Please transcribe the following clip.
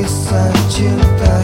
kisah cinta.